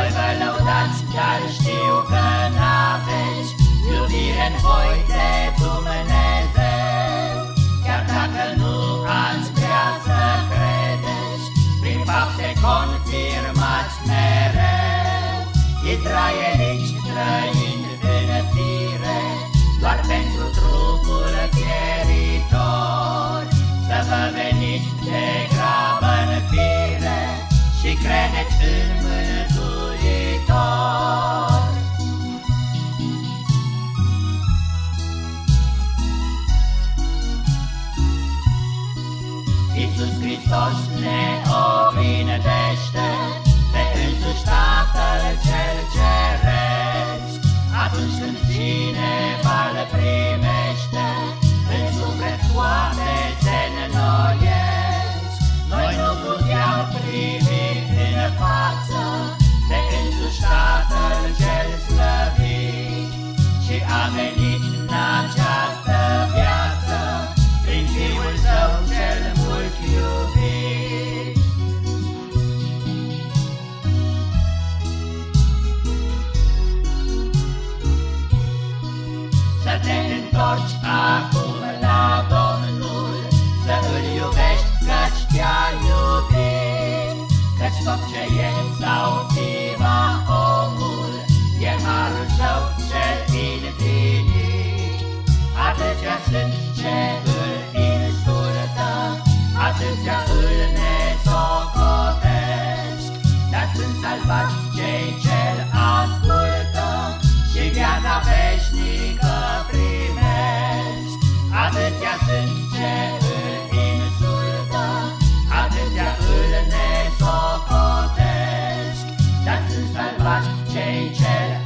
Voi vă lăudați, dar știu că n-aveți Iubire în voi de Dumnezeu. Chiar dacă nu ați vrea să credeți Prin fapte confirmați mereu. Israeliți trăind în fire Doar pentru trupul pieritor Să vă veniți de grabă în fire Și credeți în Iisus Hristos ne oglindește Pe însuși Tatăl cel ceresc. Atunci când cineva îl primește Să te întorci acum la Domnul Să îl iubești căci te-a iubit. Căci tot ce e sau fiva omul E harul său cel infinit. Atâția sunt ce salvați cei ce